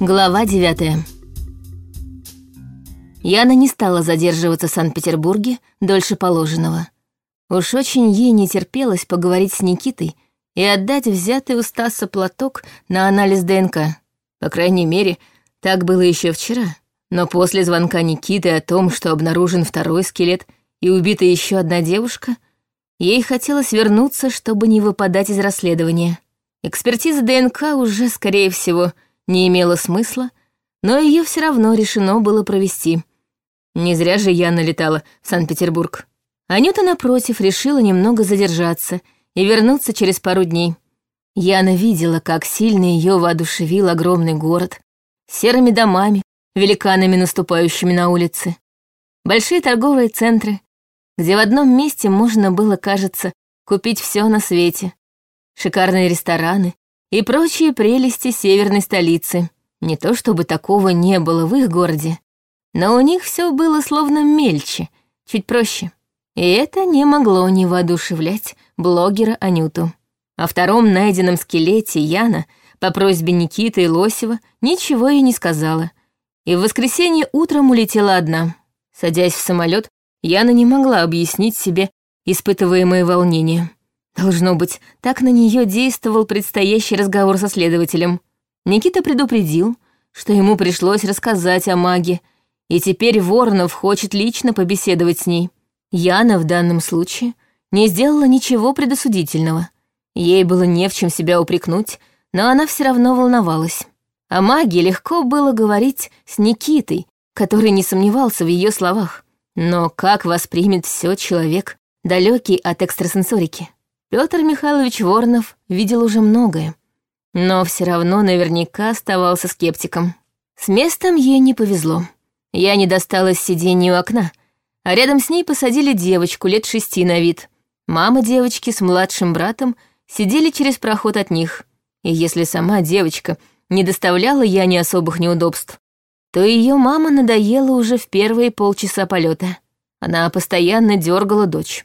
Глава девятая. Яна не стала задерживаться в Санкт-Петербурге дольше положенного. Уж очень ей не терпелось поговорить с Никитой и отдать взятый у Стаса платок на анализ ДНК. По крайней мере, так было еще вчера. Но после звонка Никиты о том, что обнаружен второй скелет и убита еще одна девушка, ей хотелось вернуться, чтобы не выпадать из расследования. Экспертиза ДНК уже, скорее всего, не имела смысла, но ее все равно решено было провести. Не зря же я налетала в Санкт-Петербург. Анюта, напротив, решила немного задержаться и вернуться через пару дней. Яна видела, как сильно ее воодушевил огромный город, серыми домами, великанами, наступающими на улице. Большие торговые центры, где в одном месте можно было, кажется, купить все на свете. Шикарные рестораны и прочие прелести северной столицы. Не то чтобы такого не было в их городе, но у них все было словно мельче, чуть проще. И это не могло не воодушевлять блогера Анюту. О втором найденном скелете Яна по просьбе Никиты и Лосева ничего ей не сказала. И в воскресенье утром улетела одна. Садясь в самолет, Яна не могла объяснить себе испытываемое волнение. Должно быть, так на нее действовал предстоящий разговор со следователем. Никита предупредил, что ему пришлось рассказать о маге, и теперь Воронов хочет лично побеседовать с ней. Яна в данном случае не сделала ничего предосудительного. Ей было не в чем себя упрекнуть, но она все равно волновалась. О маге легко было говорить с Никитой, который не сомневался в ее словах. Но как воспримет все человек, далекий от экстрасенсорики? Петр Михайлович Воронов видел уже многое, но все равно наверняка оставался скептиком. С местом ей не повезло. Я не досталась сиденью у окна, а рядом с ней посадили девочку лет шести на вид. Мама девочки с младшим братом сидели через проход от них. И если сама девочка не доставляла я не особых неудобств, то ее мама надоела уже в первые полчаса полета. Она постоянно дергала дочь.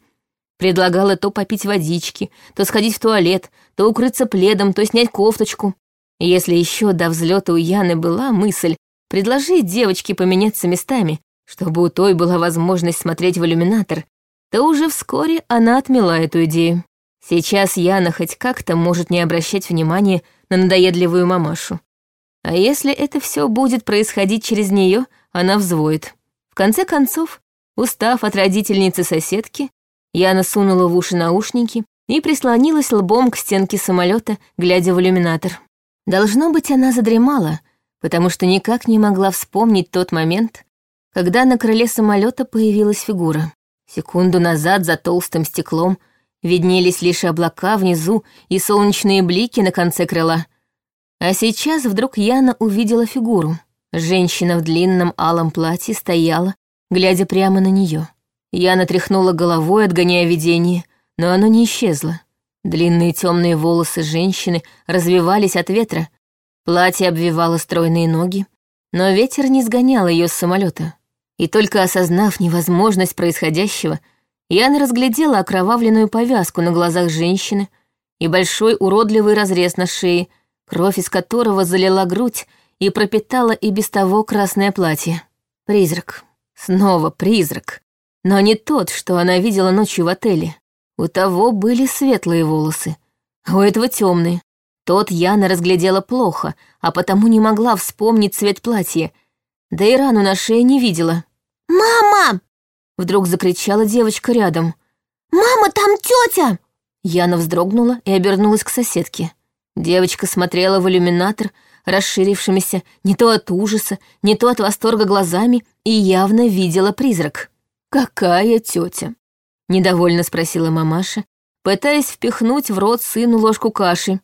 Предлагала то попить водички, то сходить в туалет, то укрыться пледом, то снять кофточку. Если еще до взлета у Яны была мысль предложить девочке поменяться местами, чтобы у той была возможность смотреть в иллюминатор, то уже вскоре она отмела эту идею. Сейчас Яна хоть как-то может не обращать внимания на надоедливую мамашу. А если это все будет происходить через нее, она взвоет. В конце концов, устав от родительницы соседки, Яна сунула в уши наушники и прислонилась лбом к стенке самолета, глядя в иллюминатор. Должно быть, она задремала, потому что никак не могла вспомнить тот момент, когда на крыле самолета появилась фигура. Секунду назад за толстым стеклом виднелись лишь облака внизу и солнечные блики на конце крыла. А сейчас вдруг Яна увидела фигуру. Женщина в длинном алом платье стояла, глядя прямо на нее. Я натряхнула головой, отгоняя видение, но оно не исчезло. Длинные темные волосы женщины развивались от ветра, платье обвивало стройные ноги, но ветер не сгонял ее с самолета. И только осознав невозможность происходящего, Яна разглядела окровавленную повязку на глазах женщины и большой уродливый разрез на шее, кровь из которого залила грудь и пропитала и без того красное платье. Призрак. Снова призрак. Но не тот, что она видела ночью в отеле. У того были светлые волосы, а у этого темные. Тот Яна разглядела плохо, а потому не могла вспомнить цвет платья, да и рану на шее не видела. «Мама!» — вдруг закричала девочка рядом. «Мама, там тетя!» Яна вздрогнула и обернулась к соседке. Девочка смотрела в иллюминатор, расширившимися не то от ужаса, не то от восторга глазами, и явно видела призрак. «Какая тетя?» — недовольно спросила мамаша, пытаясь впихнуть в рот сыну ложку каши.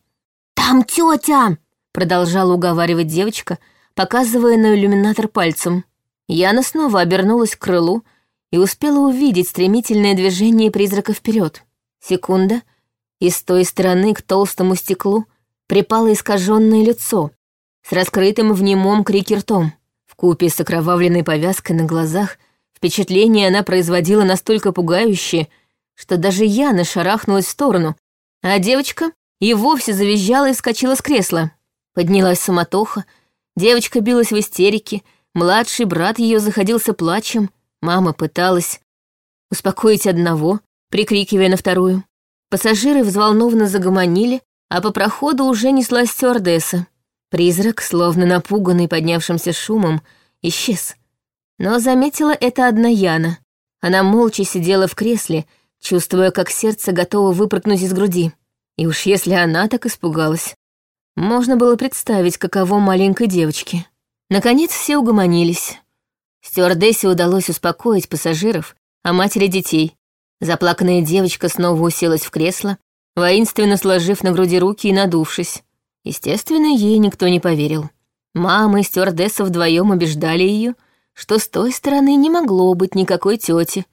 «Там тетя!» — продолжала уговаривать девочка, показывая на иллюминатор пальцем. Яна снова обернулась к крылу и успела увидеть стремительное движение призрака вперед. Секунда, и с той стороны к толстому стеклу припало искаженное лицо с раскрытым в немом крике ртом. В купе с окровавленной повязкой на глазах — Впечатление она производила настолько пугающее, что даже Яна шарахнулась в сторону, а девочка и вовсе завизжала и вскочила с кресла. Поднялась суматоха, Девочка билась в истерике, младший брат ее заходился плачем, мама пыталась успокоить одного, прикрикивая на вторую. Пассажиры взволнованно загомонили, а по проходу уже неслась стюардесса. Призрак, словно напуганный поднявшимся шумом, исчез. Но заметила это одна Яна. Она молча сидела в кресле, чувствуя, как сердце готово выпрыгнуть из груди. И уж если она так испугалась, можно было представить, каково маленькой девочке. Наконец все угомонились. Стюардессе удалось успокоить пассажиров, а матери детей. Заплаканная девочка снова уселась в кресло, воинственно сложив на груди руки и надувшись. Естественно, ей никто не поверил. Мама и стюардесса вдвоем убеждали ее, что с той стороны не могло быть никакой тети.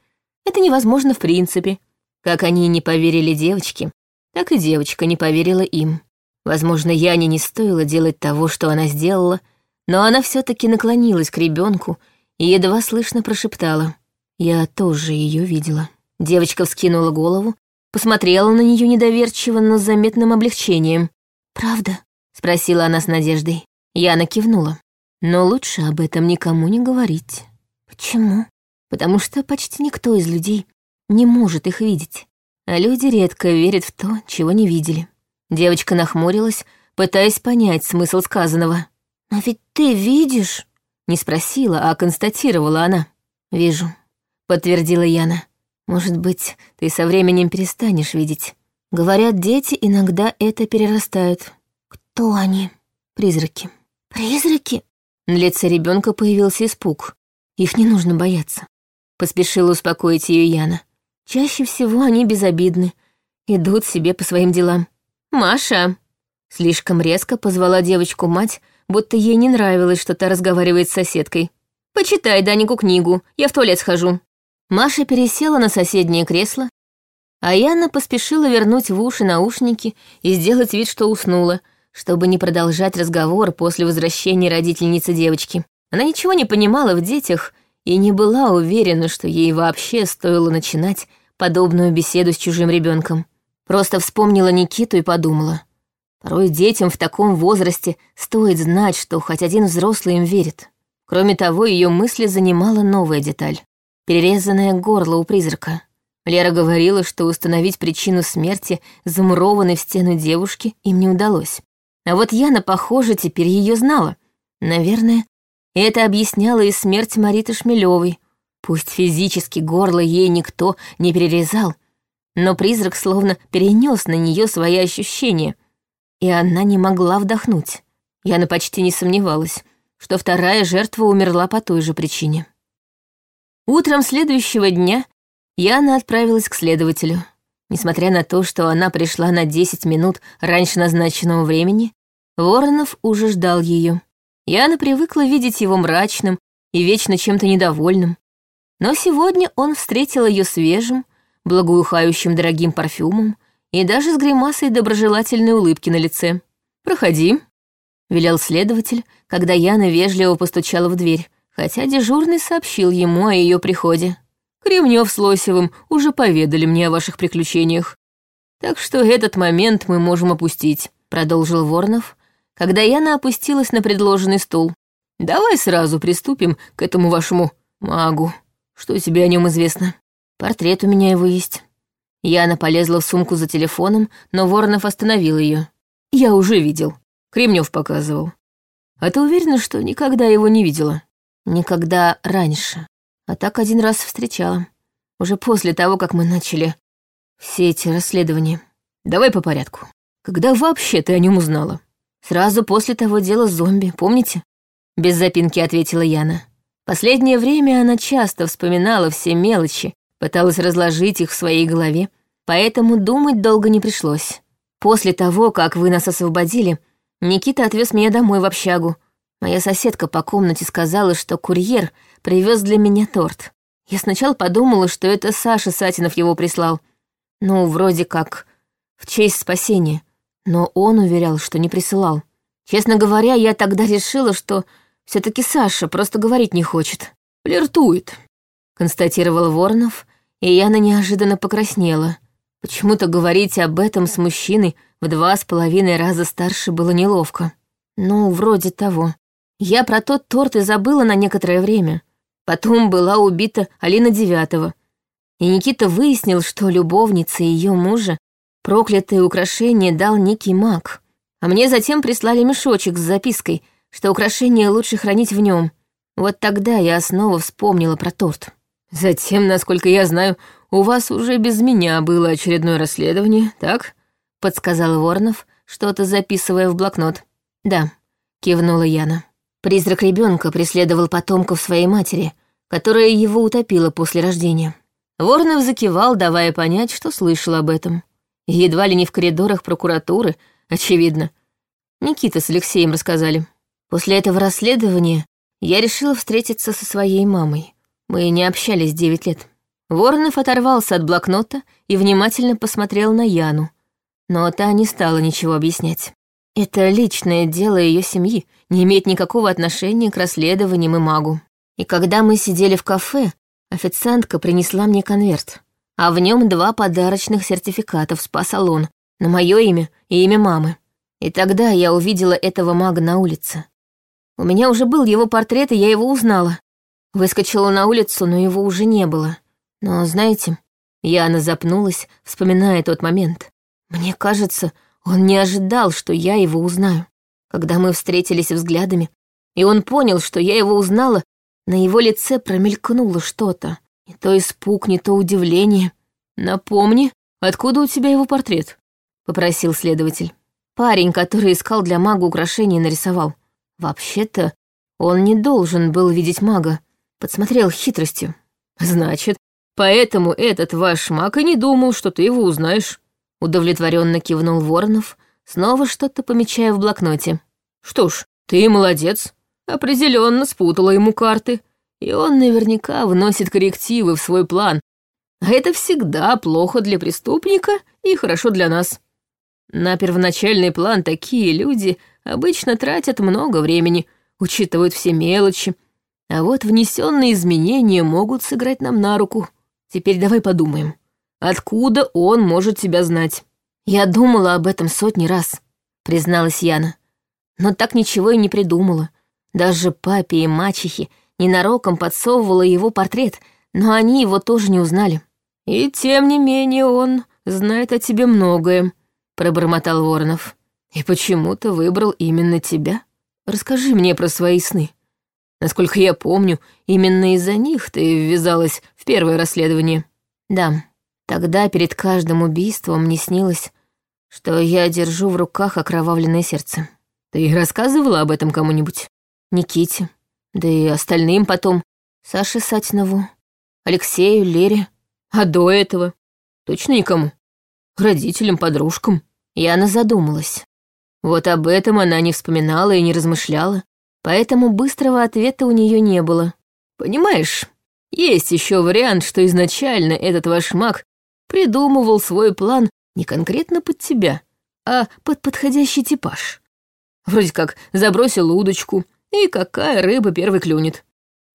Это невозможно в принципе. Как они не поверили девочке, так и девочка не поверила им. Возможно, Яне не стоило делать того, что она сделала, но она все таки наклонилась к ребенку и едва слышно прошептала. «Я тоже ее видела». Девочка вскинула голову, посмотрела на нее недоверчиво, но с заметным облегчением. «Правда?» — спросила она с надеждой. Яна кивнула. «Но лучше об этом никому не говорить». «Почему?» «Потому что почти никто из людей не может их видеть, а люди редко верят в то, чего не видели». Девочка нахмурилась, пытаясь понять смысл сказанного. «Но ведь ты видишь?» Не спросила, а констатировала она. «Вижу», — подтвердила Яна. «Может быть, ты со временем перестанешь видеть. Говорят, дети иногда это перерастают. Кто они? Призраки. Призраки? На лице ребенка появился испуг. Их не нужно бояться. Поспешила успокоить ее Яна. Чаще всего они безобидны, идут себе по своим делам. «Маша!» Слишком резко позвала девочку мать, будто ей не нравилось, что та разговаривает с соседкой. «Почитай Данику книгу, я в туалет схожу». Маша пересела на соседнее кресло а Яна поспешила вернуть в уши наушники и сделать вид, что уснула, чтобы не продолжать разговор после возвращения родительницы девочки. Она ничего не понимала в детях и не была уверена, что ей вообще стоило начинать подобную беседу с чужим ребенком. Просто вспомнила Никиту и подумала. Порой детям в таком возрасте стоит знать, что хоть один взрослый им верит. Кроме того, ее мысли занимала новая деталь. Перерезанное горло у призрака. Лера говорила, что установить причину смерти замурованной в стену девушки им не удалось. А вот Яна, похоже, теперь ее знала. Наверное, это объясняло и смерть Мариты Шмелевой. Пусть физически горло ей никто не перерезал, но призрак словно перенес на нее свои ощущения, и она не могла вдохнуть. Яна почти не сомневалась, что вторая жертва умерла по той же причине. Утром следующего дня Яна отправилась к следователю. Несмотря на то, что она пришла на 10 минут раньше назначенного времени, Воронов уже ждал ее. Яна привыкла видеть его мрачным и вечно чем-то недовольным. Но сегодня он встретил ее свежим, благоухающим дорогим парфюмом и даже с гримасой доброжелательной улыбки на лице. «Проходи», — велел следователь, когда Яна вежливо постучала в дверь, хотя дежурный сообщил ему о ее приходе. Кремнев с Лосевым уже поведали мне о ваших приключениях. Так что этот момент мы можем опустить», — продолжил Воронов, когда Яна опустилась на предложенный стул. «Давай сразу приступим к этому вашему магу. Что тебе о нем известно? Портрет у меня его есть». Яна полезла в сумку за телефоном, но Воронов остановил ее. «Я уже видел. Кремнев показывал. А ты уверена, что никогда его не видела?» «Никогда раньше», а так один раз встречала. Уже после того, как мы начали все эти расследования. Давай по порядку. Когда вообще ты о нем узнала? Сразу после того дела с зомби, помните? Без запинки ответила Яна. Последнее время она часто вспоминала все мелочи, пыталась разложить их в своей голове, поэтому думать долго не пришлось. После того, как вы нас освободили, Никита отвез меня домой в общагу. Моя соседка по комнате сказала, что курьер привез для меня торт. Я сначала подумала, что это Саша Сатинов его прислал. Ну, вроде как, в честь спасения. Но он уверял, что не присылал. Честно говоря, я тогда решила, что все таки Саша просто говорить не хочет. Флиртует, констатировал Воронов, и Яна неожиданно покраснела. Почему-то говорить об этом с мужчиной в два с половиной раза старше было неловко. Ну, вроде того. Я про тот торт и забыла на некоторое время. Потом была убита Алина Девятого. И Никита выяснил, что любовница ее мужа проклятое украшение дал некий маг. А мне затем прислали мешочек с запиской, что украшение лучше хранить в нем. Вот тогда я снова вспомнила про торт. Затем, насколько я знаю, у вас уже без меня было очередное расследование, так? Подсказал Воронов, что-то записывая в блокнот. Да, кивнула Яна. Призрак ребенка преследовал потомков своей матери, которая его утопила после рождения. Воронов закивал, давая понять, что слышал об этом. Едва ли не в коридорах прокуратуры, очевидно. Никита с Алексеем рассказали. После этого расследования я решила встретиться со своей мамой. Мы не общались девять лет. Воронов оторвался от блокнота и внимательно посмотрел на Яну, но та не стала ничего объяснять. Это личное дело ее семьи, не имеет никакого отношения к расследованиям и магу. И когда мы сидели в кафе, официантка принесла мне конверт, а в нем два подарочных сертификата в спа-салон на мое имя и имя мамы. И тогда я увидела этого мага на улице. У меня уже был его портрет, и я его узнала. Выскочила на улицу, но его уже не было. Но, знаете, Яна запнулась, вспоминая тот момент. Мне кажется, он не ожидал, что я его узнаю. Когда мы встретились взглядами, и он понял, что я его узнала, на его лице промелькнуло что-то. Не то испуг, не то удивление. «Напомни, откуда у тебя его портрет?» — попросил следователь. Парень, который искал для мага украшения, нарисовал. Вообще-то, он не должен был видеть мага. Подсмотрел хитростью. Значит, поэтому этот ваш маг и не думал, что ты его узнаешь. Удовлетворенно кивнул Воронов, снова что-то помечая в блокноте. Что ж, ты молодец. Определенно спутала ему карты, и он наверняка вносит коррективы в свой план. А это всегда плохо для преступника и хорошо для нас. На первоначальный план такие люди обычно тратят много времени, учитывают все мелочи, а вот внесенные изменения могут сыграть нам на руку. Теперь давай подумаем, откуда он может тебя знать? Я думала об этом сотни раз, призналась Яна, но так ничего и не придумала. Даже папе и мачехе ненароком подсовывала его портрет, но они его тоже не узнали. И тем не менее он знает о тебе многое, пробормотал Воронов. И почему-то выбрал именно тебя. Расскажи мне про свои сны. Насколько я помню, именно из-за них ты ввязалась в первое расследование. Да, тогда перед каждым убийством мне снилось, что я держу в руках окровавленное сердце. Ты рассказывала об этом кому-нибудь? Никите, да и остальным потом, Саше Сатинову, Алексею, Лере. А до этого? Точно никому? Родителям, подружкам? Яна задумалась. Вот об этом она не вспоминала и не размышляла, поэтому быстрого ответа у нее не было. Понимаешь, есть еще вариант, что изначально этот ваш маг придумывал свой план не конкретно под тебя, а под подходящий типаж. Вроде как забросил удочку, и какая рыба первой клюнет.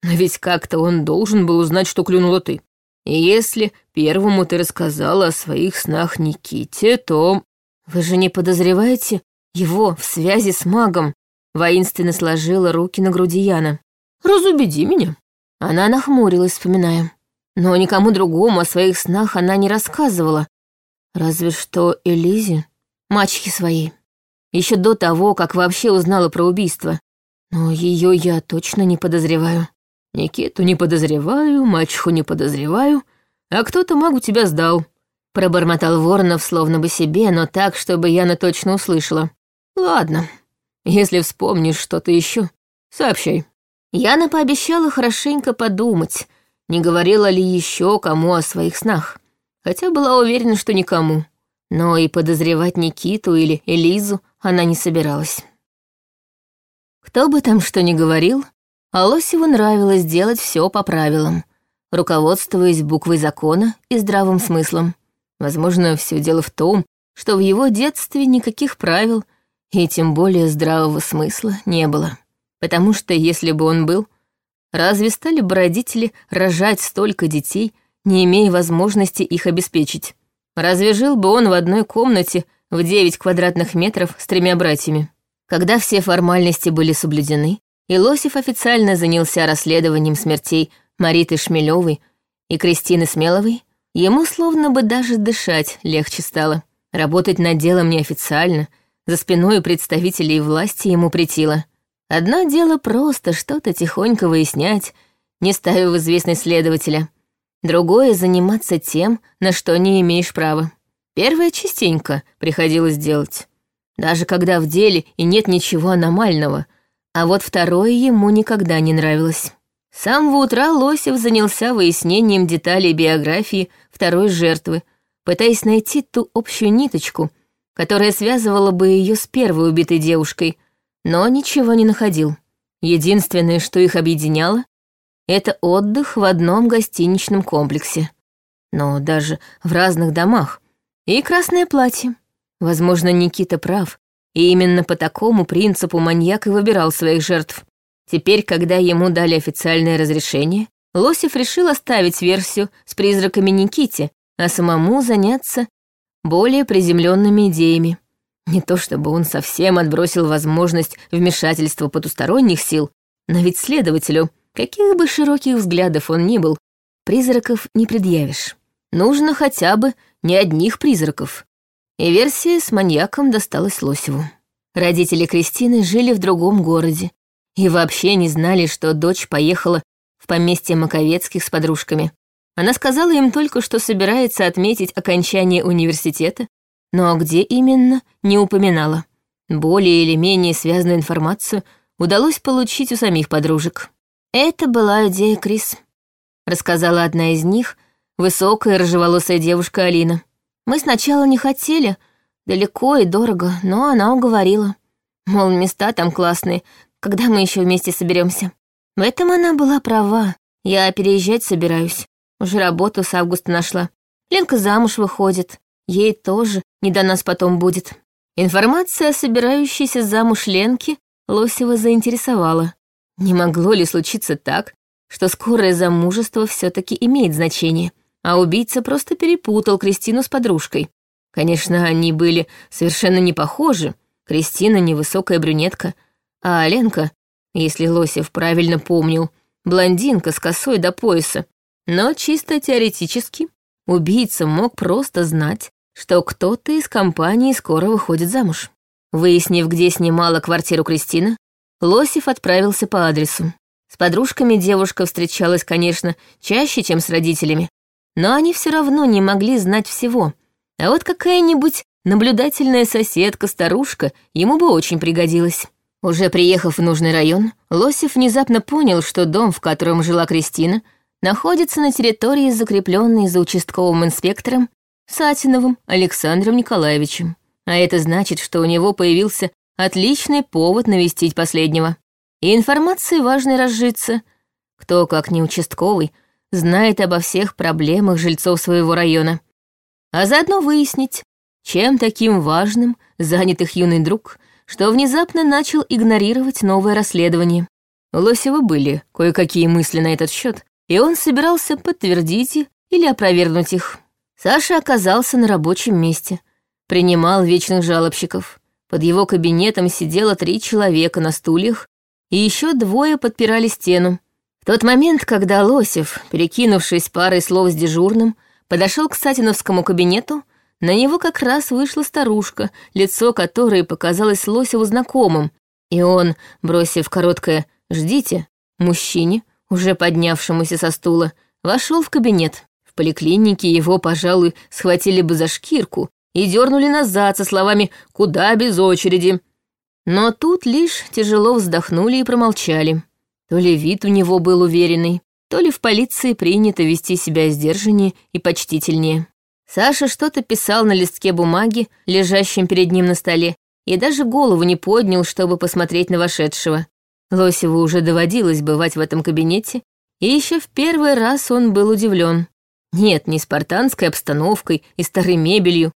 Но ведь как-то он должен был узнать, что клюнула ты. И если первому ты рассказала о своих снах Никите, то... Вы же не подозреваете, его в связи с магом, воинственно сложила руки на груди Яна. «Разубеди меня». Она нахмурилась, вспоминая. Но никому другому о своих снах она не рассказывала. Разве что Элизе, мачехе своей. Еще до того, как вообще узнала про убийство. Но ее я точно не подозреваю. Никиту не подозреваю, мачеху не подозреваю, а кто-то магу тебя сдал. Пробормотал Воронов словно бы себе, но так, чтобы Яна точно услышала. Ладно, если вспомнишь что-то еще, сообщай. Яна пообещала хорошенько подумать, не говорила ли еще кому о своих снах. Хотя была уверена, что никому. Но и подозревать Никиту или Элизу она не собиралась. Кто бы там что ни говорил, Алосеву нравилось делать все по правилам, руководствуясь буквой закона и здравым смыслом. Возможно, все дело в том, что в его детстве никаких правил и тем более здравого смысла не было. Потому что если бы он был, разве стали бы родители рожать столько детей, не имея возможности их обеспечить? Разве жил бы он в одной комнате в 9 квадратных метров с тремя братьями? Когда все формальности были соблюдены, и Лосев официально занялся расследованием смертей Мариты Шмелевой и Кристины Смеловой, ему словно бы даже дышать легче стало. Работать над делом неофициально, за спиной представителей власти ему притило. Одно дело просто что-то тихонько выяснять, не ставя в известность следователя. Другое — заниматься тем, на что не имеешь права. Первое частенько приходилось делать. Даже когда в деле и нет ничего аномального. А вот второе ему никогда не нравилось. С самого утра Лосев занялся выяснением деталей биографии второй жертвы, пытаясь найти ту общую ниточку, которая связывала бы ее с первой убитой девушкой, но ничего не находил. Единственное, что их объединяло, это отдых в одном гостиничном комплексе. Но даже в разных домах. И красное платье. Возможно, Никита прав, и именно по такому принципу маньяк и выбирал своих жертв. Теперь, когда ему дали официальное разрешение, Лосев решил оставить версию с призраками Никите, а самому заняться более приземленными идеями. Не то чтобы он совсем отбросил возможность вмешательства потусторонних сил, но ведь следователю, каких бы широких взглядов он ни был, призраков не предъявишь. Нужно хотя бы не одних призраков, и версия с маньяком досталась Лосеву. Родители Кристины жили в другом городе и вообще не знали, что дочь поехала в поместье Маковецких с подружками. Она сказала им только, что собирается отметить окончание университета, но где именно, не упоминала. Более или менее связанную информацию удалось получить у самих подружек. «Это была идея Крис», — рассказала одна из них, высокая рыжеволосая девушка Алина. Мы сначала не хотели, далеко и дорого, но она уговорила. Мол, места там классные, когда мы еще вместе соберемся. В этом она была права. Я переезжать собираюсь. Уже работу с августа нашла. Ленка замуж выходит. Ей тоже не до нас потом будет. Информация о собирающейся замуж Ленке Лосева заинтересовала. Не могло ли случиться так, что скорое замужество все таки имеет значение? А убийца просто перепутал Кристину с подружкой. Конечно, они были совершенно не похожи. Кристина — невысокая брюнетка, а Аленка, если Лосев правильно помнил, блондинка с косой до пояса. Но чисто теоретически убийца мог просто знать, что кто-то из компании скоро выходит замуж. Выяснив, где снимала квартиру Кристина, Лосев отправился по адресу. С подружками девушка встречалась, конечно, чаще, чем с родителями, но они все равно не могли знать всего. А вот какая-нибудь наблюдательная соседка-старушка ему бы очень пригодилась. Уже приехав в нужный район, Лосев внезапно понял, что дом, в котором жила Кристина, находится на территории, закрепленной за участковым инспектором Сатиновым Александром Николаевичем. А это значит, что у него появился отличный повод навестить последнего. И информацией важной разжиться. Кто, как не участковый, знает обо всех проблемах жильцов своего района, а заодно выяснить, чем таким важным занят их юный друг, что внезапно начал игнорировать новое расследование. У Лосева были кое-какие мысли на этот счет, и он собирался подтвердить или опровергнуть их. Саша оказался на рабочем месте, принимал вечных жалобщиков. Под его кабинетом сидело три человека на стульях, и еще двое подпирали стену. В тот момент, когда Лосев, перекинувшись парой слов с дежурным, подошел к Сатиновскому кабинету, на него как раз вышла старушка, лицо которой показалось Лосеву знакомым, и он, бросив короткое «ждите», мужчине, уже поднявшемуся со стула, вошел в кабинет. В поликлинике его, пожалуй, схватили бы за шкирку и дернули назад со словами «куда без очереди». Но тут лишь тяжело вздохнули и промолчали. То ли вид у него был уверенный, то ли в полиции принято вести себя сдержаннее и почтительнее. Саша что-то писал на листке бумаги, лежащем перед ним на столе, и даже голову не поднял, чтобы посмотреть на вошедшего. Лосеву уже доводилось бывать в этом кабинете, и еще в первый раз он был удивлен. Нет, не спартанской обстановкой и старой мебелью.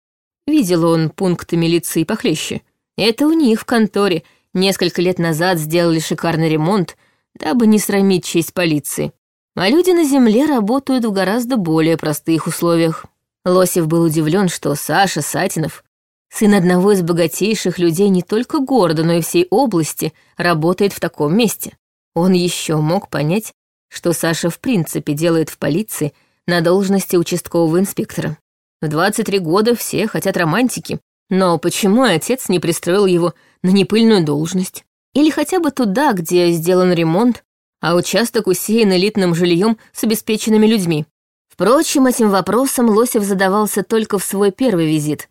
Видел он пункты милиции похлеще. Это у них в конторе несколько лет назад сделали шикарный ремонт, дабы не срамить честь полиции. А люди на земле работают в гораздо более простых условиях. Лосев был удивлен, что Саша Сатинов, сын одного из богатейших людей не только города, но и всей области, работает в таком месте. Он еще мог понять, что Саша в принципе делает в полиции на должности участкового инспектора. В 23 года все хотят романтики, но почему отец не пристроил его на непыльную должность? Или хотя бы туда, где сделан ремонт, а участок усеян элитным жильем с обеспеченными людьми? Впрочем, этим вопросом Лосев задавался только в свой первый визит.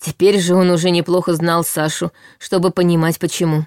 Теперь же он уже неплохо знал Сашу, чтобы понимать, почему.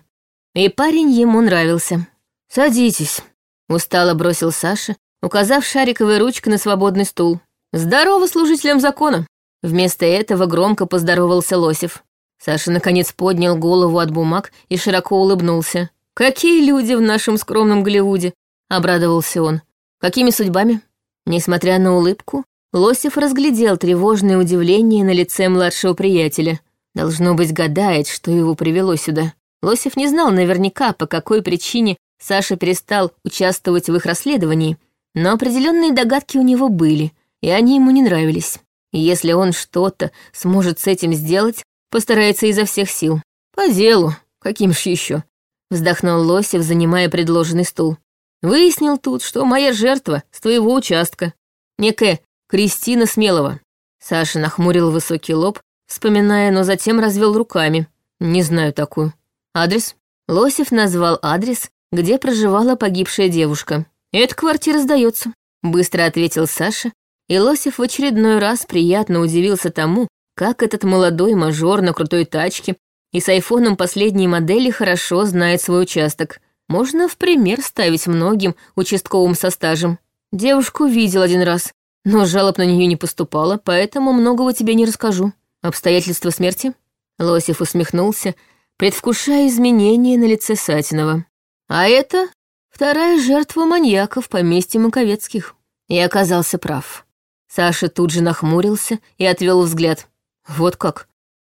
И парень ему нравился. «Садитесь», — устало бросил Саша, указав шариковой ручкой на свободный стул. «Здорово служителям закона!» Вместо этого громко поздоровался Лосев. Саша наконец поднял голову от бумаг и широко улыбнулся. «Какие люди в нашем скромном Голливуде!» — обрадовался он. «Какими судьбами?» Несмотря на улыбку, Лосев разглядел тревожное удивление на лице младшего приятеля. Должно быть, гадает, что его привело сюда. Лосев не знал наверняка, по какой причине Саша перестал участвовать в их расследовании, но определенные догадки у него были, и они ему не нравились. И если он что-то сможет с этим сделать, постарается изо всех сил. По делу, каким ж еще? Вздохнул Лосев, занимая предложенный стул. Выяснил тут, что моя жертва с твоего участка. Некая Кристина Смелова. Саша нахмурил высокий лоб, вспоминая, но затем развел руками. Не знаю такую. Адрес? Лосев назвал адрес, где проживала погибшая девушка. «Эта квартира сдается», — быстро ответил Саша, и Лосев в очередной раз приятно удивился тому, как этот молодой мажор на крутой тачке и с айфоном последней модели хорошо знает свой участок. Можно в пример ставить многим участковым со стажем. Девушку видел один раз, но жалоб на нее не поступало, поэтому многого тебе не расскажу. Обстоятельства смерти?» Лосев усмехнулся, предвкушая изменения на лице Сатинова. «А это вторая жертва маньяка в поместье Маковецких». И оказался прав. Саша тут же нахмурился и отвел взгляд. «Вот как?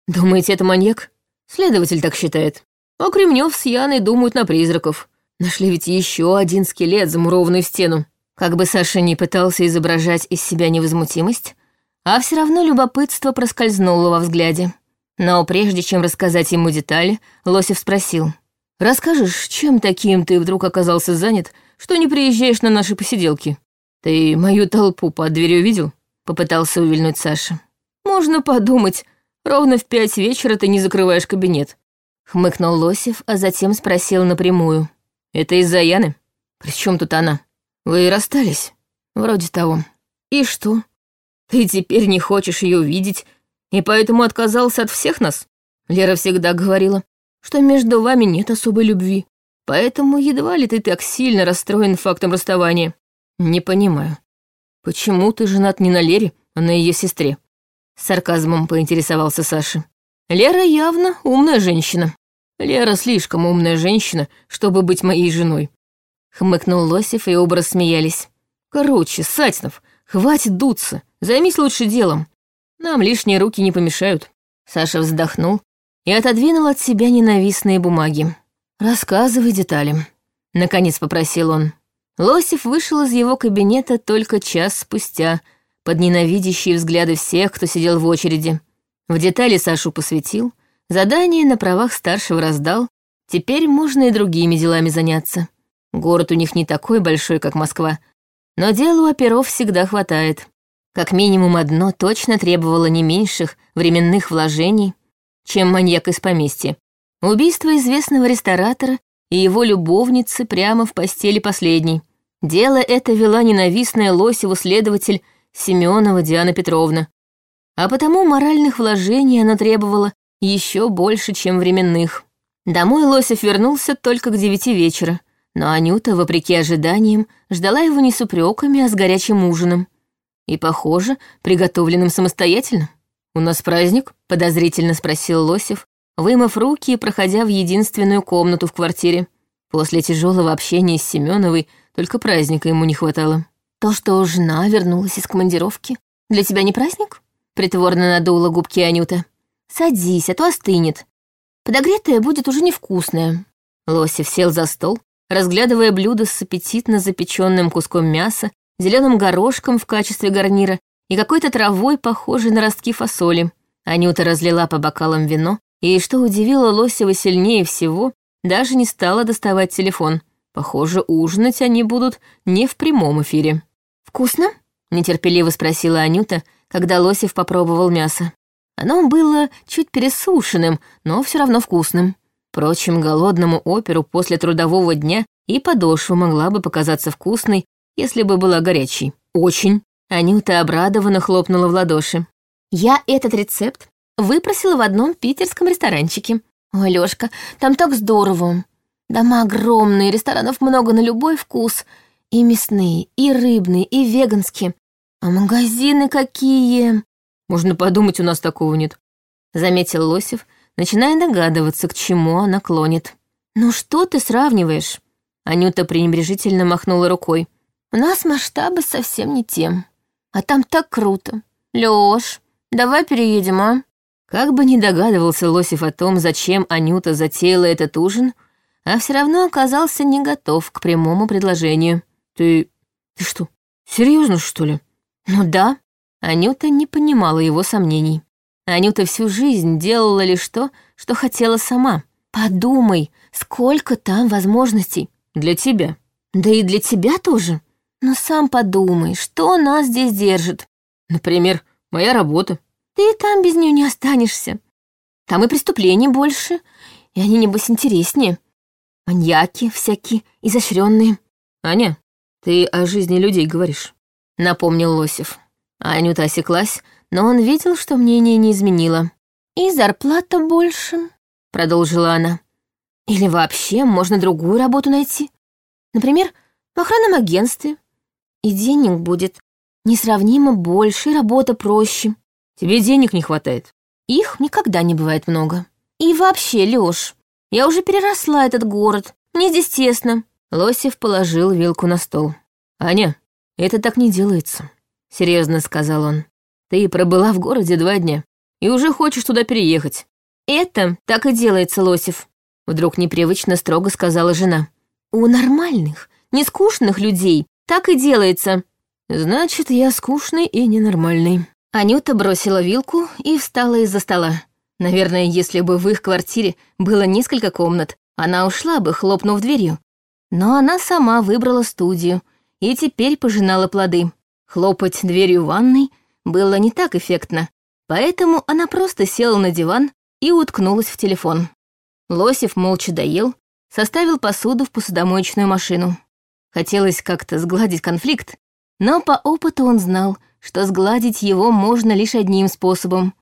Думаете, это маньяк?» Следователь так считает. А Кремнев с Яной думают на призраков. Нашли ведь еще один скелет, замурованный в стену. Как бы Саша ни пытался изображать из себя невозмутимость, а все равно любопытство проскользнуло во взгляде. Но прежде чем рассказать ему детали, Лосев спросил. «Расскажешь, чем таким ты вдруг оказался занят, что не приезжаешь на наши посиделки?» «Ты мою толпу под дверью видел?» — попытался увильнуть Саша. «Можно подумать, ровно в пять вечера ты не закрываешь кабинет», — хмыкнул Лосев, а затем спросил напрямую. «Это из-за Яны? При чем тут она? Вы расстались?» «Вроде того». «И что? Ты теперь не хочешь ее видеть, и поэтому отказался от всех нас?» Лера всегда говорила, что между вами нет особой любви, поэтому едва ли ты так сильно расстроен фактом расставания. «Не понимаю, почему ты женат не на Лере, а на ее сестре?» Сарказмом поинтересовался Саша. «Лера явно умная женщина. Лера слишком умная женщина, чтобы быть моей женой». Хмыкнул Лосев, и оба рассмеялись. «Короче, Сатинов, хватит дуться, займись лучше делом. Нам лишние руки не помешают». Саша вздохнул и отодвинул от себя ненавистные бумаги. «Рассказывай детали», — наконец попросил он. Лосев вышел из его кабинета только час спустя, под ненавидящие взгляды всех, кто сидел в очереди. В детали Сашу посвятил, задание на правах старшего раздал, теперь можно и другими делами заняться. Город у них не такой большой, как Москва, но делу оперов всегда хватает. Как минимум одно точно требовало не меньших временных вложений, чем маньяк из поместья. Убийство известного ресторатора и его любовницы прямо в постели последней. Дело это вела ненавистная Лосеву следователь Семенова Диана Петровна. А потому моральных вложений она требовала еще больше, чем временных. Домой Лосев вернулся только к девяти вечера, но Анюта, вопреки ожиданиям, ждала его не с упреками, а с горячим ужином. И, похоже, приготовленным самостоятельно. «У нас праздник?» — подозрительно спросил Лосев, вымыв руки и проходя в единственную комнату в квартире. После тяжелого общения с Семеновой только праздника ему не хватало. «То, что жена вернулась из командировки, для тебя не праздник?» Притворно надула губки Анюта. «Садись, а то остынет. Подогретое будет уже невкусное». Лосев сел за стол, разглядывая блюдо с аппетитно запеченным куском мяса, зеленым горошком в качестве гарнира и какой-то травой, похожей на ростки фасоли. Анюта разлила по бокалам вино, и, что удивило Лосева сильнее всего, даже не стала доставать телефон. Похоже, ужинать они будут не в прямом эфире. Вкусно? Нетерпеливо спросила Анюта, когда Лосев попробовал мясо. Оно было чуть пересушенным, но все равно вкусным. Впрочем, голодному оперу после трудового дня и подошва могла бы показаться вкусной, если бы была горячей. Очень. Анюта обрадованно хлопнула в ладоши. Я этот рецепт выпросила в одном питерском ресторанчике. Ой, Лёшка, там так здорово. Дома огромные, ресторанов много на любой вкус. И мясные, и рыбные, и веганские. А магазины какие! Можно подумать, у нас такого нет. Заметил Лосев, начиная догадываться, к чему она клонит. Ну что ты сравниваешь? Анюта пренебрежительно махнула рукой. У нас масштабы совсем не те. А там так круто. Лёш, давай переедем, а? Как бы не догадывался Лосев о том, зачем Анюта затеяла этот ужин, а все равно оказался не готов к прямому предложению. «Ты... ты что, серьезно что ли?» «Ну да». Анюта не понимала его сомнений. Анюта всю жизнь делала лишь то, что хотела сама. «Подумай, сколько там возможностей». «Для тебя». «Да и для тебя тоже. Но сам подумай, что нас здесь держит». «Например, моя работа». «Ты там без нее не останешься. Там и преступлений больше, и они, небось, интереснее. Маньяки всякие, изощренные. «Аня, ты о жизни людей говоришь», — напомнил Лосев. Анюта осеклась, но он видел, что мнение не изменило. «И зарплата больше», — продолжила она. «Или вообще можно другую работу найти. Например, в охранном агентстве. И денег будет несравнимо больше, и работа проще. Тебе денег не хватает. Их никогда не бывает много. И вообще, Лёш, я уже переросла этот город. Мне здесь тесно». Лосев положил вилку на стол. «Аня, это так не делается», — серьезно сказал он. «Ты пробыла в городе два дня и уже хочешь туда переехать». «Это так и делается, Лосев», — вдруг непривычно строго сказала жена. «У нормальных, нескучных людей так и делается». «Значит, я скучный и ненормальный». Анюта бросила вилку и встала из-за стола. Наверное, если бы в их квартире было несколько комнат, она ушла бы, хлопнув дверью. Но она сама выбрала студию и теперь пожинала плоды. Хлопать дверью ванной было не так эффектно, поэтому она просто села на диван и уткнулась в телефон. Лосев молча доел, составил посуду в посудомоечную машину. Хотелось как-то сгладить конфликт, но по опыту он знал, что сгладить его можно лишь одним способом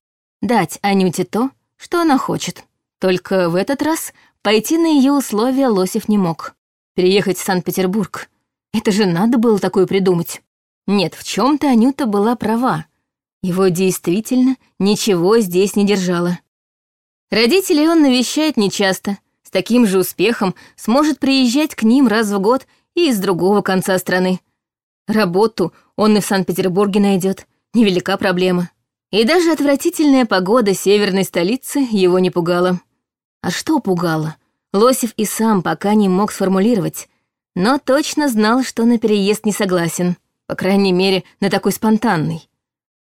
дать Анюте то, что она хочет. Только в этот раз пойти на ее условия Лосев не мог. Переехать в Санкт-Петербург. Это же надо было такое придумать. Нет, в чем то Анюта была права. Его действительно ничего здесь не держало. Родителей он навещает нечасто, с таким же успехом сможет приезжать к ним раз в год и из другого конца страны. Работу он и в Санкт-Петербурге найдет, невелика проблема. И даже отвратительная погода северной столицы его не пугала. А что пугало? Лосев и сам пока не мог сформулировать, но точно знал, что на переезд не согласен, по крайней мере, на такой спонтанный.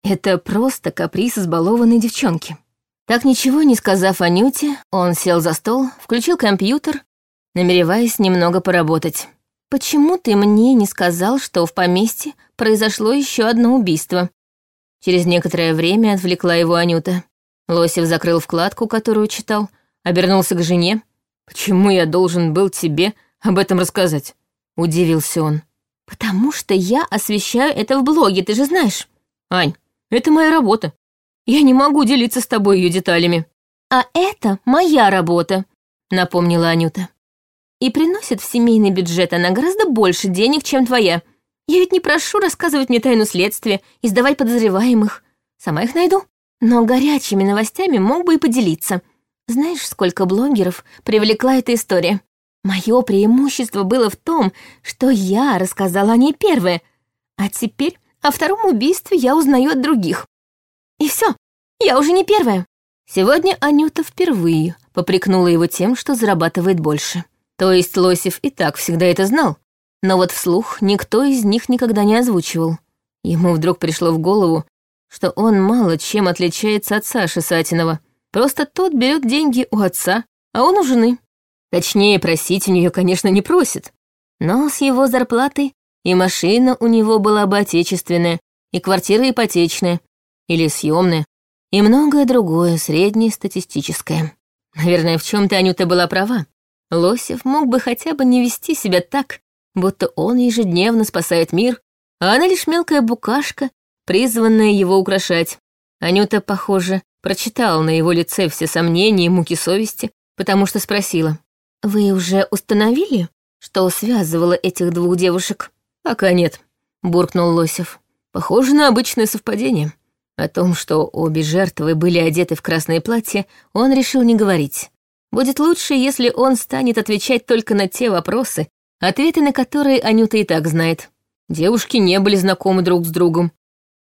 Это просто каприз избалованной девчонки. Так ничего не сказав Анюте, он сел за стол, включил компьютер, намереваясь немного поработать. «Почему ты мне не сказал, что в поместье произошло еще одно убийство?» Через некоторое время отвлекла его Анюта. Лосев закрыл вкладку, которую читал, обернулся к жене. «Почему я должен был тебе об этом рассказать?» — удивился он. «Потому что я освещаю это в блоге, ты же знаешь». «Ань, это моя работа. Я не могу делиться с тобой ее деталями». «А это моя работа», — напомнила Анюта. «И приносит в семейный бюджет она гораздо больше денег, чем твоя. Я ведь не прошу рассказывать мне тайну следствия и сдавать подозреваемых. Сама их найду. Но горячими новостями мог бы и поделиться. Знаешь, сколько блогеров привлекла эта история? Мое преимущество было в том, что я рассказала о ней первая, а теперь о втором убийстве я узнаю от других. И все, я уже не первая. Сегодня Анюта впервые попрекнула его тем, что зарабатывает больше. То есть Лосев и так всегда это знал, но вот вслух никто из них никогда не озвучивал. Ему вдруг пришло в голову, что он мало чем отличается от Саши Сатинова. Просто тот берет деньги у отца, а он у жены. Точнее, просить у нее, конечно, не просит. Но с его зарплатой и машина у него была бы отечественная, и квартира ипотечная, или съемная, и многое другое, среднестатистическое. Наверное, в чем то Анюта была права. Лосев мог бы хотя бы не вести себя так, будто он ежедневно спасает мир, а она лишь мелкая букашка, призванная его украшать. Анюта, похоже, прочитала на его лице все сомнения и муки совести, потому что спросила. «Вы уже установили, что связывало этих двух девушек?» «Пока нет», — буркнул Лосев. «Похоже на обычное совпадение». О том, что обе жертвы были одеты в красное платье, он решил не говорить. Будет лучше, если он станет отвечать только на те вопросы, ответы на которые Анюта и так знает. Девушки не были знакомы друг с другом.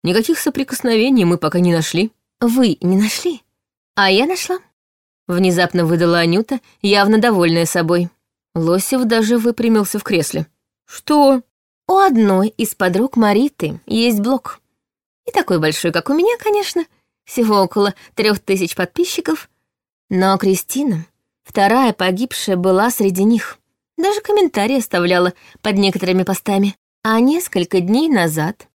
Никаких соприкосновений мы пока не нашли. Вы не нашли? А я нашла. Внезапно выдала Анюта, явно довольная собой. Лосев даже выпрямился в кресле. «Что?» «У одной из подруг Мариты есть блог. Не такой большой, как у меня, конечно, всего около трех тысяч подписчиков, но Кристина, вторая погибшая, была среди них. Даже комментарии оставляла под некоторыми постами. А несколько дней назад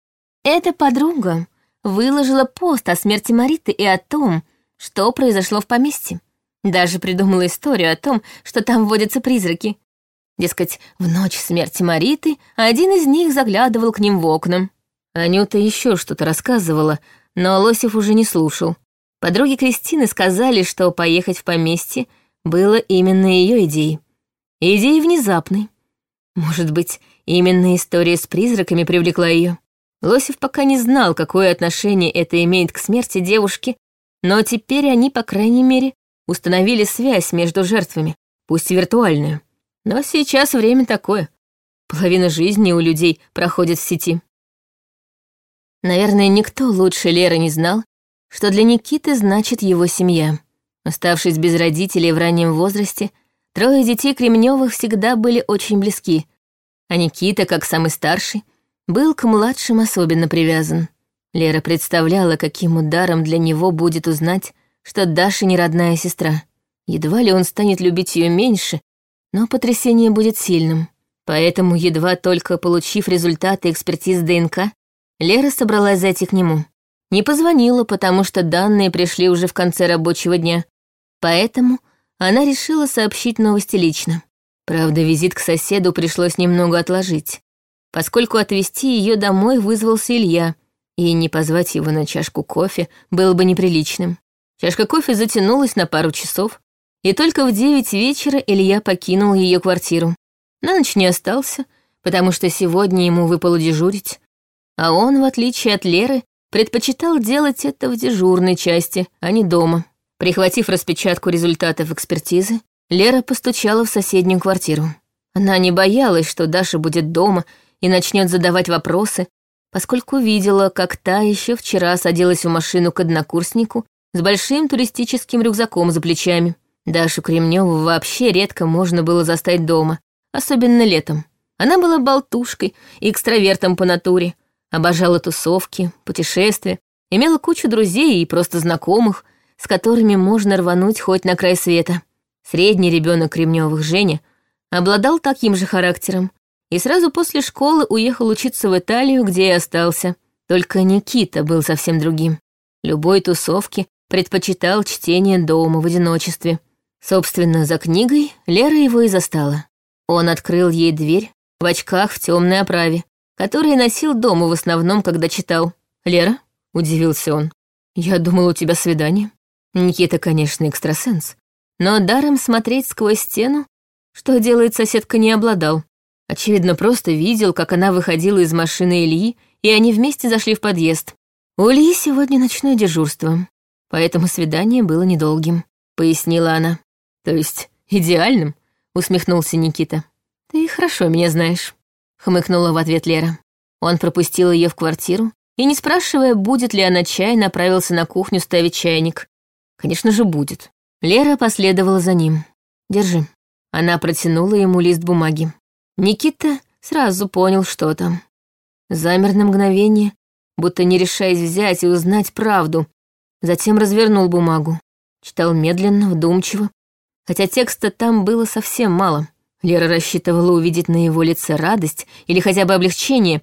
эта подруга выложила пост о смерти Мариты и о том, что произошло в поместье. Даже придумала историю о том, что там водятся призраки. Дескать, в ночь смерти Мариты один из них заглядывал к ним в окна. Анюта еще что-то рассказывала, но Лосев уже не слушал. Подруги Кристины сказали, что поехать в поместье было именно ее идеей. Идеей внезапной. Может быть, именно история с призраками привлекла ее. Лосев пока не знал, какое отношение это имеет к смерти девушки, но теперь они, по крайней мере, установили связь между жертвами, пусть и виртуальную. Но сейчас время такое. Половина жизни у людей проходит в сети. Наверное, никто лучше Леры не знал, что для Никиты значит его семья. Оставшись без родителей в раннем возрасте, трое детей Кремневых всегда были очень близки, а Никита, как самый старший, был к младшим особенно привязан. Лера представляла, каким ударом для него будет узнать, что Даша не родная сестра. Едва ли он станет любить ее меньше, но потрясение будет сильным. Поэтому, едва только получив результаты экспертиз ДНК, Лера собралась зайти к нему. Не позвонила, потому что данные пришли уже в конце рабочего дня. Поэтому она решила сообщить новости лично. Правда, визит к соседу пришлось немного отложить, поскольку отвезти ее домой вызвался Илья, и не позвать его на чашку кофе было бы неприличным. Чашка кофе затянулась на пару часов, и только в девять вечера Илья покинул ее квартиру. На ночь не остался, потому что сегодня ему выпало дежурить, а он, в отличие от Леры, предпочитал делать это в дежурной части, а не дома. Прихватив распечатку результатов экспертизы, Лера постучала в соседнюю квартиру. Она не боялась, что Даша будет дома и начнет задавать вопросы, поскольку видела, как та еще вчера садилась в машину к однокурснику с большим туристическим рюкзаком за плечами. Дашу Кремневу вообще редко можно было застать дома, особенно летом. Она была болтушкой и экстравертом по натуре, Обожала тусовки, путешествия, имела кучу друзей и просто знакомых, с которыми можно рвануть хоть на край света. Средний ребенок Кремневых Женя обладал таким же характером и сразу после школы уехал учиться в Италию, где и остался. Только Никита был совсем другим. Любой тусовки предпочитал чтение дома в одиночестве. Собственно, за книгой Лера его и застала. Он открыл ей дверь в очках в темной оправе, которые носил дома в основном, когда читал. «Лера?» — удивился он. «Я думал, у тебя свидание». Никита, конечно, экстрасенс, но даром смотреть сквозь стену, что делает соседка, не обладал. Очевидно, просто видел, как она выходила из машины Ильи, и они вместе зашли в подъезд. У Ильи сегодня ночное дежурство, поэтому свидание было недолгим, пояснила она. То есть идеальным, усмехнулся Никита. Ты хорошо меня знаешь хмыкнула в ответ Лера. Он пропустил ее в квартиру и, не спрашивая, будет ли она чай, направился на кухню ставить чайник. Конечно же, будет. Лера последовала за ним. «Держи». Она протянула ему лист бумаги. Никита сразу понял, что там. Замер на мгновение, будто не решаясь взять и узнать правду. Затем развернул бумагу. Читал медленно, вдумчиво, хотя текста там было совсем мало. Лера рассчитывала увидеть на его лице радость или хотя бы облегчение,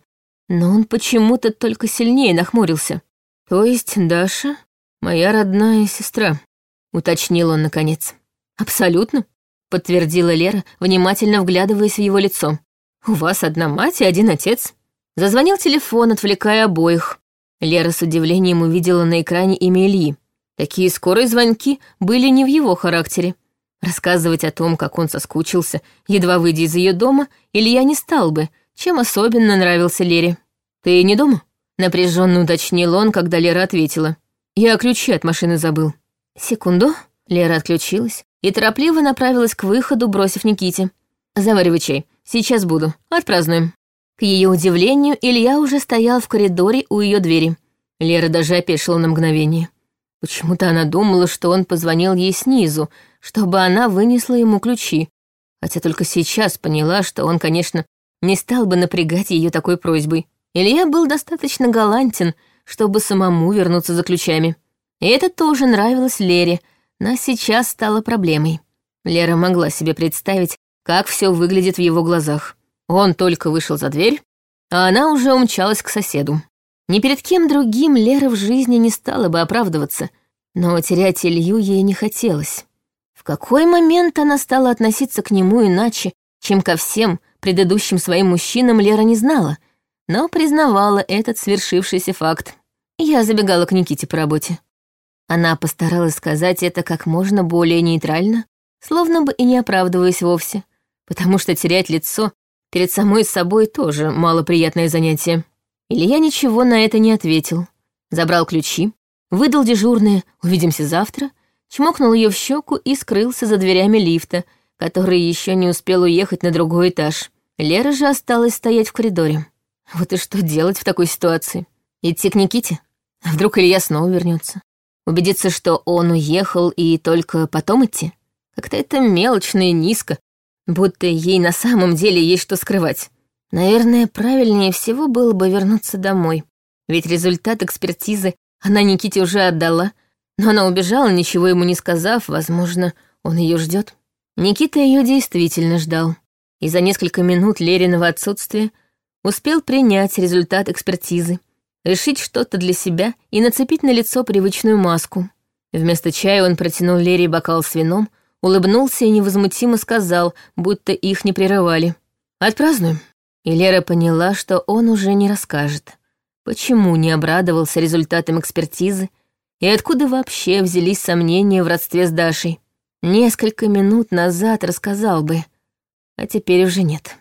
но он почему-то только сильнее нахмурился. «То есть Даша — моя родная сестра», — уточнил он наконец. «Абсолютно», — подтвердила Лера, внимательно вглядываясь в его лицо. «У вас одна мать и один отец». Зазвонил телефон, отвлекая обоих. Лера с удивлением увидела на экране имя Ильи. Такие скорые звонки были не в его характере. Рассказывать о том, как он соскучился, едва выйдя из ее дома, Илья не стал бы, чем особенно нравился Лере. «Ты не дома?» — напряженно уточнил он, когда Лера ответила. «Я ключи от машины забыл». «Секунду». Лера отключилась и торопливо направилась к выходу, бросив Никите. «Заваривай чай. Сейчас буду. Отпразднуем». К ее удивлению, Илья уже стоял в коридоре у ее двери. Лера даже опешила на мгновение. Почему-то она думала, что он позвонил ей снизу, чтобы она вынесла ему ключи, хотя только сейчас поняла, что он, конечно, не стал бы напрягать ее такой просьбой. Илья был достаточно галантен, чтобы самому вернуться за ключами. И это тоже нравилось Лере, но сейчас стало проблемой. Лера могла себе представить, как все выглядит в его глазах. Он только вышел за дверь, а она уже умчалась к соседу. Ни перед кем другим Лера в жизни не стала бы оправдываться, но терять Илью ей не хотелось. В какой момент она стала относиться к нему иначе, чем ко всем предыдущим своим мужчинам, Лера не знала, но признавала этот свершившийся факт. Я забегала к Никите по работе. Она постаралась сказать это как можно более нейтрально, словно бы и не оправдываясь вовсе, потому что терять лицо Перед самой собой тоже малоприятное занятие. Илья ничего на это не ответил. Забрал ключи, выдал дежурное «Увидимся завтра», чмокнул ее в щеку и скрылся за дверями лифта, который еще не успел уехать на другой этаж. Лера же осталась стоять в коридоре. Вот и что делать в такой ситуации? Идти к Никите? А вдруг Илья снова вернется? Убедиться, что он уехал, и только потом идти? Как-то это мелочно и низко, будто ей на самом деле есть что скрывать. Наверное, правильнее всего было бы вернуться домой. Ведь результат экспертизы она Никите уже отдала, но она убежала, ничего ему не сказав, возможно, он ее ждет. Никита ее действительно ждал. И за несколько минут Лериного отсутствия успел принять результат экспертизы, решить что-то для себя и нацепить на лицо привычную маску. Вместо чая он протянул Лере бокал с вином, улыбнулся и невозмутимо сказал, будто их не прерывали. «Отпразднуем». И Лера поняла, что он уже не расскажет. Почему не обрадовался результатам экспертизы и откуда вообще взялись сомнения в родстве с Дашей. Несколько минут назад рассказал бы, а теперь уже нет.